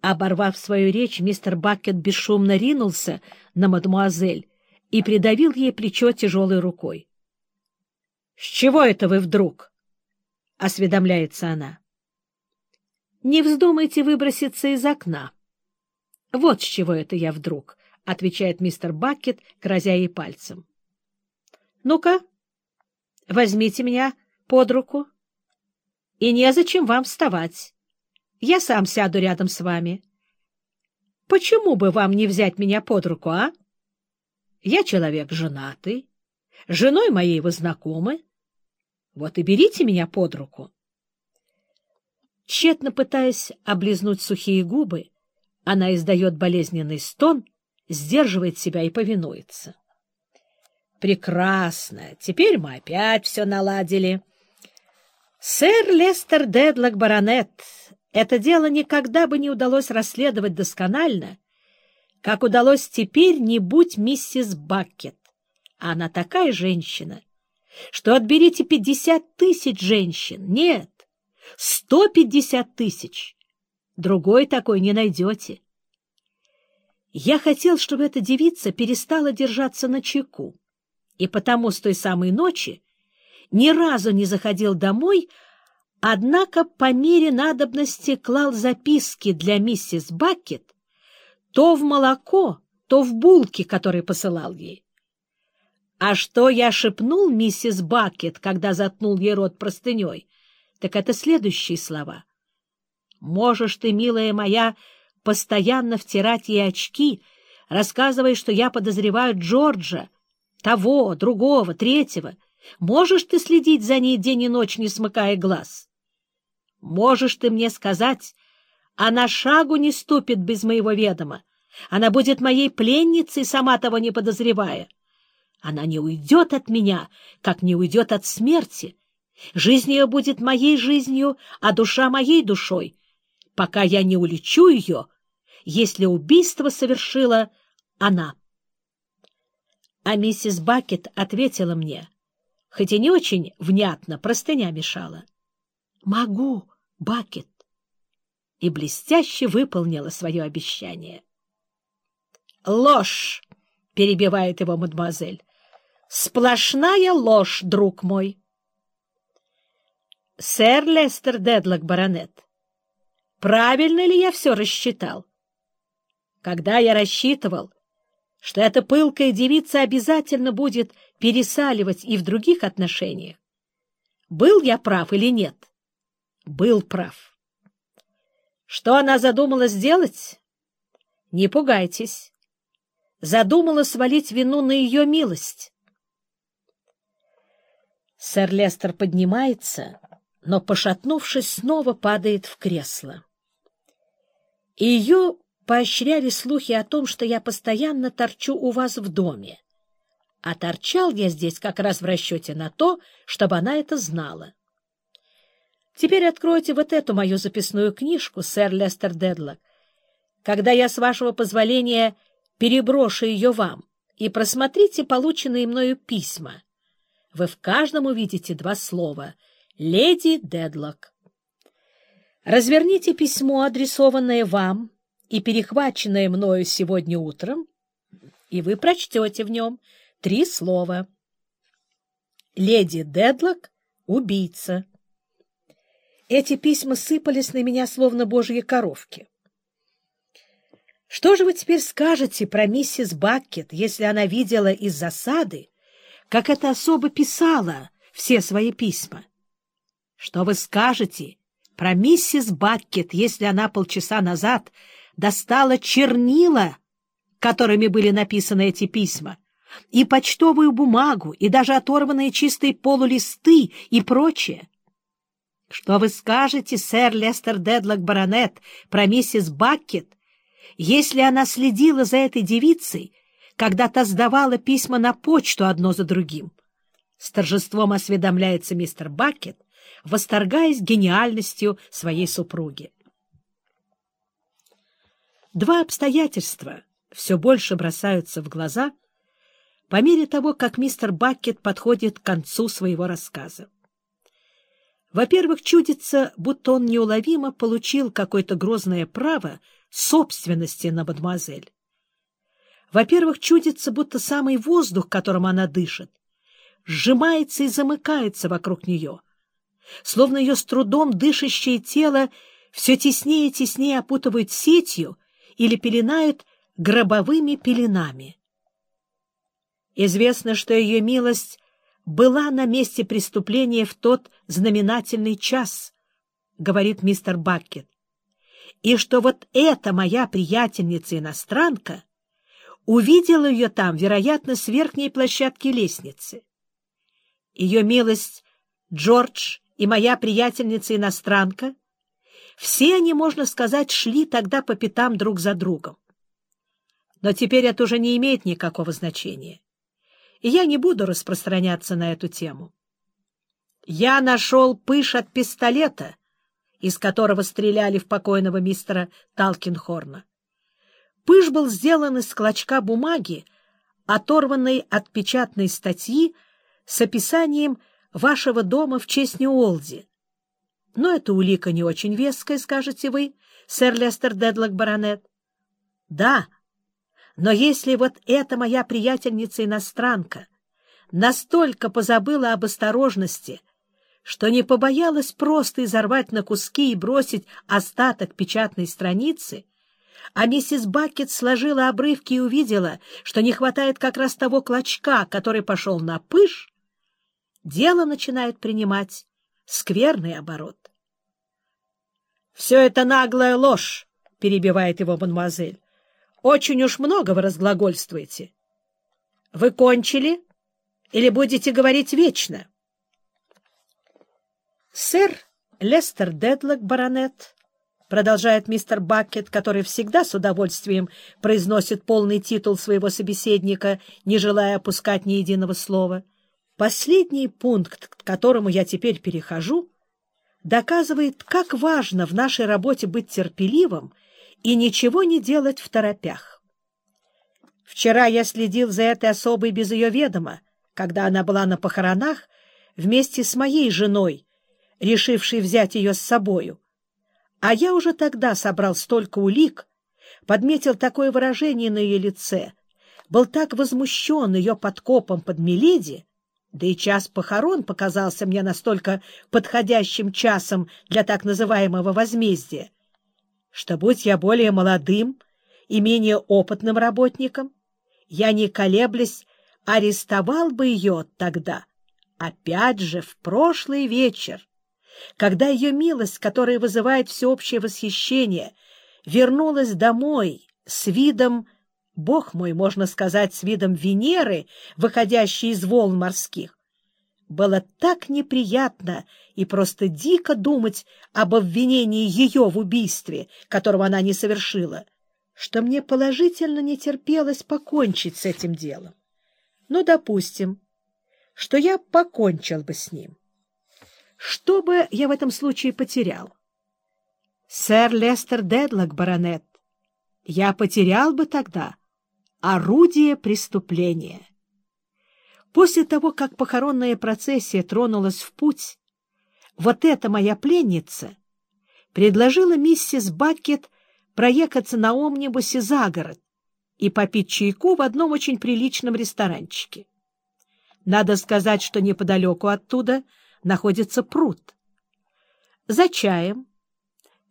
Оборвав свою речь, мистер Бакет бесшумно ринулся на мадемуазель и придавил ей плечо тяжелой рукой. — С чего это вы вдруг? — осведомляется она. — Не вздумайте выброситься из окна. — Вот с чего это я вдруг, — отвечает мистер Бакет, грозя ей пальцем. — Ну-ка, возьмите меня под руку. И незачем вам вставать. Я сам сяду рядом с вами. Почему бы вам не взять меня под руку, а? Я человек женатый. Женой моей вы знакомы. Вот и берите меня под руку. Тщетно пытаясь облизнуть сухие губы, она издает болезненный стон, сдерживает себя и повинуется. Прекрасно. Теперь мы опять все наладили. Сэр Лестер Дедлок, баронет, это дело никогда бы не удалось расследовать досконально, как удалось теперь, не будь миссис Баккет. Она такая женщина, что отберите пятьдесят тысяч женщин. Нет, сто пятьдесят тысяч. Другой такой не найдете. Я хотел, чтобы эта девица перестала держаться на чеку, и потому с той самой ночи ни разу не заходил домой, Однако по мере надобности клал записки для миссис Бакет то в молоко, то в булки, которые посылал ей. А что я шепнул миссис Бакет, когда заткнул ей рот простыней, так это следующие слова. «Можешь ты, милая моя, постоянно втирать ей очки, рассказывая, что я подозреваю Джорджа, того, другого, третьего. Можешь ты следить за ней день и ночь, не смыкая глаз?» Можешь ты мне сказать, она шагу не ступит без моего ведома. Она будет моей пленницей, сама того не подозревая. Она не уйдет от меня, как не уйдет от смерти. Жизнь ее будет моей жизнью, а душа моей душой, пока я не улечу ее, если убийство совершила она. А миссис Бакет ответила мне, хоть и не очень внятно, простыня мешала. Могу, Бакет. И блестяще выполнила свое обещание. Ложь, перебивает его мадемуазель. Сплошная ложь, друг мой. Сэр Лестер Дедлок, баронет, правильно ли я все рассчитал? Когда я рассчитывал, что эта пылкая девица обязательно будет пересаливать и в других отношениях, был я прав или нет? Был прав. Что она задумала сделать? Не пугайтесь. Задумала свалить вину на ее милость. Сэр Лестер поднимается, но, пошатнувшись, снова падает в кресло. Ее поощряли слухи о том, что я постоянно торчу у вас в доме. А торчал я здесь как раз в расчете на то, чтобы она это знала. Теперь откройте вот эту мою записную книжку, сэр Лестер Дедлок, когда я, с вашего позволения, переброшу ее вам, и просмотрите полученные мною письма. Вы в каждом увидите два слова «Леди Дедлок». Разверните письмо, адресованное вам и перехваченное мною сегодня утром, и вы прочтете в нем три слова. «Леди Дедлок — убийца». Эти письма сыпались на меня, словно божьи коровки. Что же вы теперь скажете про миссис Баккет, если она видела из засады, как эта особа писала все свои письма? Что вы скажете про миссис Баккет, если она полчаса назад достала чернила, которыми были написаны эти письма, и почтовую бумагу, и даже оторванные чистые полулисты и прочее? Что вы скажете, сэр Лестер Дедлок Баронет, про миссис Баккет, если она следила за этой девицей, когда та сдавала письма на почту одно за другим? С торжеством осведомляется мистер Баккет, восторгаясь гениальностью своей супруги. Два обстоятельства все больше бросаются в глаза по мере того, как мистер Баккет подходит к концу своего рассказа. Во-первых, чудится, будто он неуловимо получил какое-то грозное право собственности на мадемуазель. Во-первых, чудится, будто самый воздух, которым она дышит, сжимается и замыкается вокруг нее, словно ее с трудом дышащее тело все теснее и теснее опутывает сетью или пеленает гробовыми пеленами. Известно, что ее милость была на месте преступления в тот знаменательный час, — говорит мистер Баккет, и что вот эта моя приятельница-иностранка увидела ее там, вероятно, с верхней площадки лестницы. Ее милость Джордж и моя приятельница-иностранка, все они, можно сказать, шли тогда по пятам друг за другом. Но теперь это уже не имеет никакого значения и я не буду распространяться на эту тему. Я нашел пыш от пистолета, из которого стреляли в покойного мистера Талкинхорна. Пыш был сделан из клочка бумаги, оторванной от печатной статьи с описанием вашего дома в честь Ньюолди. Но эта улика не очень веская, скажете вы, сэр Лестер Дедлок Баронет. Да, — но если вот эта моя приятельница-иностранка настолько позабыла об осторожности, что не побоялась просто изорвать на куски и бросить остаток печатной страницы, а миссис Бакет сложила обрывки и увидела, что не хватает как раз того клочка, который пошел на пыш, дело начинает принимать скверный оборот. — Все это наглая ложь, — перебивает его мадемуазель. Очень уж много вы разглагольствуете. Вы кончили или будете говорить вечно? Сэр Лестер Дедлок, баронет, продолжает мистер Бакет, который всегда с удовольствием произносит полный титул своего собеседника, не желая опускать ни единого слова. Последний пункт, к которому я теперь перехожу, доказывает, как важно в нашей работе быть терпеливым и ничего не делать в торопях. Вчера я следил за этой особой без ее ведома, когда она была на похоронах вместе с моей женой, решившей взять ее с собою. А я уже тогда собрал столько улик, подметил такое выражение на ее лице, был так возмущен ее подкопом под Меледи, да и час похорон показался мне настолько подходящим часом для так называемого возмездия, что, будь я более молодым и менее опытным работником, я, не колеблясь, арестовал бы ее тогда, опять же, в прошлый вечер, когда ее милость, которая вызывает всеобщее восхищение, вернулась домой с видом, бог мой, можно сказать, с видом Венеры, выходящей из волн морских, было так неприятно и просто дико думать об обвинении ее в убийстве, которого она не совершила, что мне положительно не терпелось покончить с этим делом. Ну, допустим, что я покончил бы с ним. Что бы я в этом случае потерял? Сэр Лестер Дедлок, баронет, я потерял бы тогда орудие преступления. После того, как похоронная процессия тронулась в путь, вот эта моя пленница предложила миссис Бакет проехаться на омнибусе за город и попить чайку в одном очень приличном ресторанчике. Надо сказать, что неподалеку оттуда находится пруд. За чаем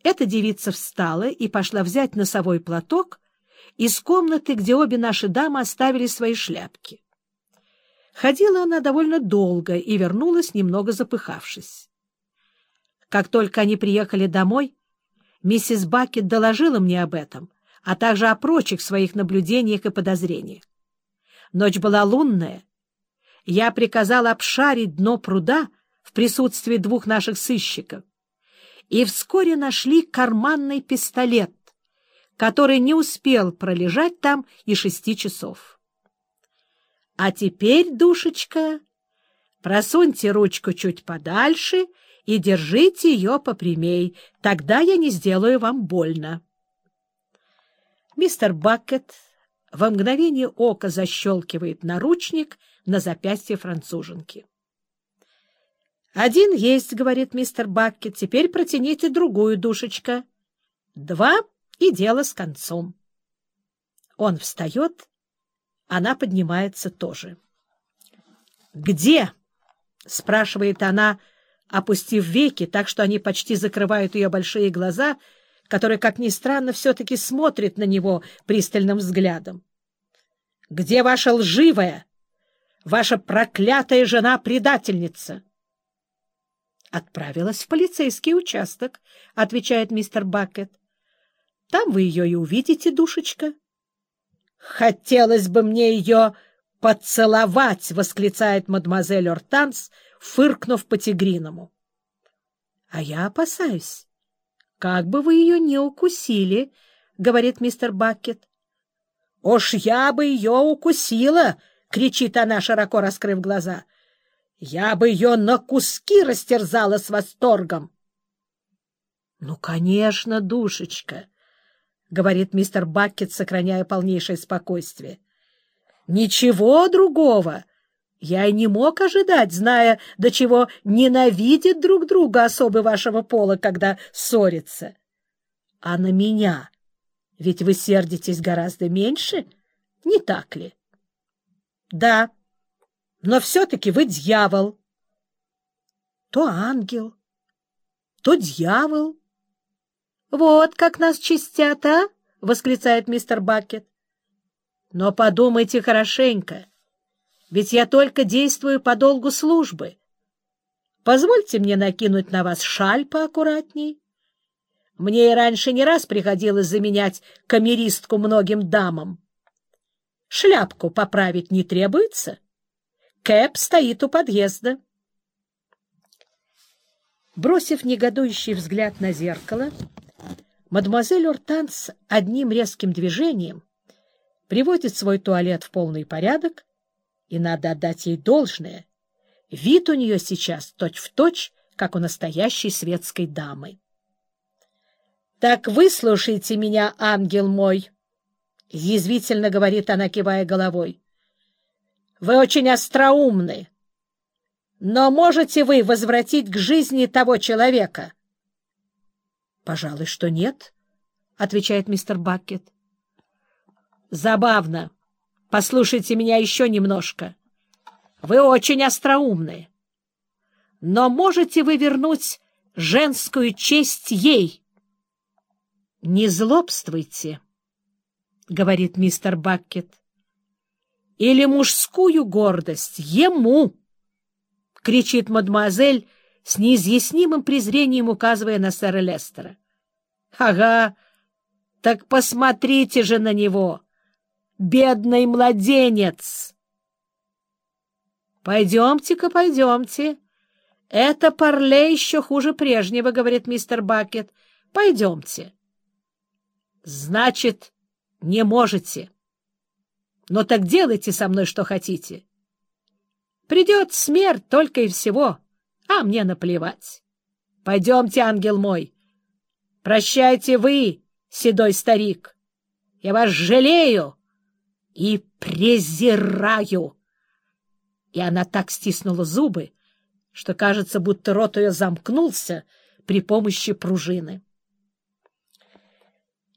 эта девица встала и пошла взять носовой платок из комнаты, где обе наши дамы оставили свои шляпки. Ходила она довольно долго и вернулась, немного запыхавшись. Как только они приехали домой, миссис Бакет доложила мне об этом, а также о прочих своих наблюдениях и подозрениях. Ночь была лунная. Я приказала обшарить дно пруда в присутствии двух наших сыщиков, и вскоре нашли карманный пистолет, который не успел пролежать там и шести часов. А теперь, душечка, просуньте ручку чуть подальше и держите ее попрямей, тогда я не сделаю вам больно. Мистер Бакет во мгновение ока защелкивает наручник на запястье француженки. «Один есть», — говорит мистер Баккет, — «теперь протяните другую, душечка». «Два, и дело с концом». Он встает, она поднимается тоже. «Где?» — спрашивает она, опустив веки, так что они почти закрывают ее большие глаза, которые, как ни странно, все-таки смотрят на него пристальным взглядом. «Где ваша лживая, ваша проклятая жена-предательница?» «Отправилась в полицейский участок», — отвечает мистер Бакет. «Там вы ее и увидите, душечка». «Хотелось бы мне ее поцеловать!» — восклицает мадемуазель Ортанс, фыркнув по-тигриному. «А я опасаюсь. Как бы вы ее не укусили!» — говорит мистер Бакет. «Уж я бы ее укусила!» — кричит она, широко раскрыв глаза. «Я бы ее на куски растерзала с восторгом!» «Ну, конечно, душечка!» — говорит мистер Баккет, сохраняя полнейшее спокойствие. — Ничего другого я и не мог ожидать, зная, до чего ненавидят друг друга особы вашего пола, когда ссорятся. А на меня ведь вы сердитесь гораздо меньше, не так ли? — Да, но все-таки вы дьявол. — То ангел, то дьявол. — Вот как нас чистят, а? — восклицает мистер Бакет. — Но подумайте хорошенько, ведь я только действую по долгу службы. Позвольте мне накинуть на вас шаль поаккуратней. Мне и раньше не раз приходилось заменять камеристку многим дамам. Шляпку поправить не требуется. Кэп стоит у подъезда. Бросив негодующий взгляд на зеркало, Мадемуазель Ортанс одним резким движением приводит свой туалет в полный порядок, и надо отдать ей должное. Вид у нее сейчас точь-в-точь, как у настоящей светской дамы. — Так выслушайте меня, ангел мой! — язвительно говорит она, кивая головой. — Вы очень остроумны. Но можете вы возвратить к жизни того человека? — Пожалуй, что нет, — отвечает мистер Баккет. — Забавно. Послушайте меня еще немножко. Вы очень остроумны. Но можете вы вернуть женскую честь ей? — Не злобствуйте, — говорит мистер Баккет. — Или мужскую гордость ему, — кричит мадемуазель, с неизъяснимым презрением указывая на сэра Лестера. — Ага, так посмотрите же на него! Бедный младенец! — Пойдемте-ка, пойдемте. Это парле еще хуже прежнего, — говорит мистер Бакет. — Пойдемте. — Значит, не можете. Но так делайте со мной, что хотите. Придет смерть только и всего. — а мне наплевать. Пойдемте, ангел мой. Прощайте вы, седой старик. Я вас жалею и презираю. И она так стиснула зубы, что кажется, будто рот ее замкнулся при помощи пружины.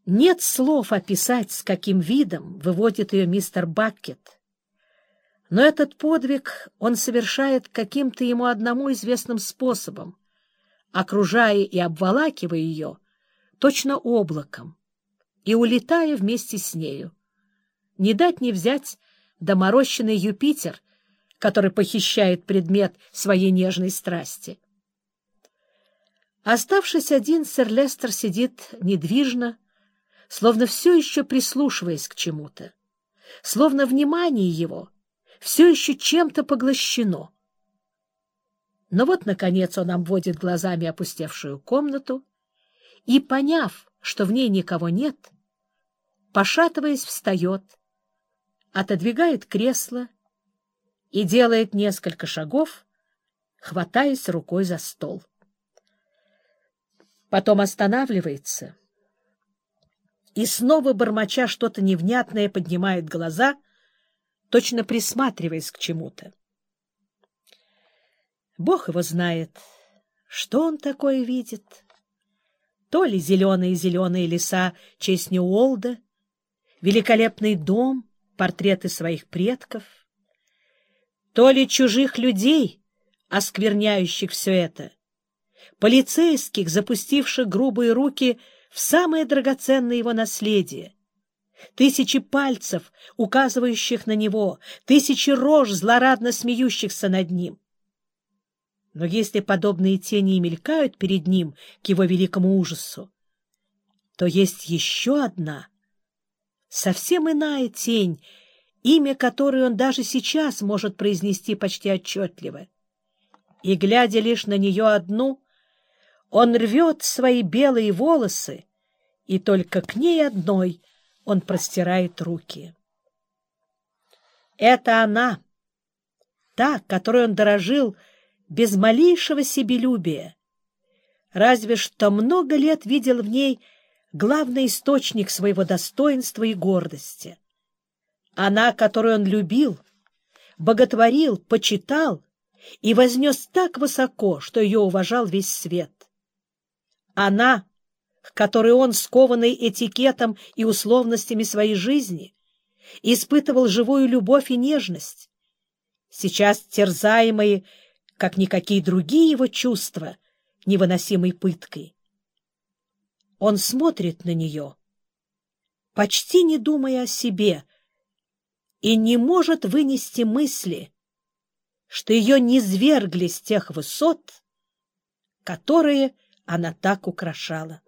Нет слов описать, с каким видом выводит ее мистер Баккет — но этот подвиг он совершает каким-то ему одному известным способом, окружая и обволакивая ее точно облаком и улетая вместе с нею. Не дать не взять доморощенный Юпитер, который похищает предмет своей нежной страсти. Оставшись один, сэр Лестер сидит недвижно, словно все еще прислушиваясь к чему-то, словно внимание его — все еще чем-то поглощено. Но вот, наконец, он обводит глазами опустевшую комнату и, поняв, что в ней никого нет, пошатываясь, встает, отодвигает кресло и делает несколько шагов, хватаясь рукой за стол. Потом останавливается и снова, бормоча что-то невнятное, поднимает глаза — точно присматриваясь к чему-то. Бог его знает, что он такое видит. То ли зеленые-зеленые леса честь Ньюолда, великолепный дом, портреты своих предков, то ли чужих людей, оскверняющих все это, полицейских, запустивших грубые руки в самое драгоценное его наследие, тысячи пальцев, указывающих на него, тысячи рож, злорадно смеющихся над ним. Но если подобные тени и мелькают перед ним к его великому ужасу, то есть еще одна, совсем иная тень, имя которой он даже сейчас может произнести почти отчетливо. И, глядя лишь на нее одну, он рвет свои белые волосы, и только к ней одной он простирает руки. Это она, та, которой он дорожил без малейшего себелюбия. Разве что много лет видел в ней главный источник своего достоинства и гордости. Она, которую он любил, боготворил, почитал и вознес так высоко, что ее уважал весь свет. Она, к которой он, скованный этикетом и условностями своей жизни, испытывал живую любовь и нежность, сейчас терзаемые, как никакие другие его чувства, невыносимой пыткой. Он смотрит на нее, почти не думая о себе, и не может вынести мысли, что ее не свергли с тех высот, которые она так украшала.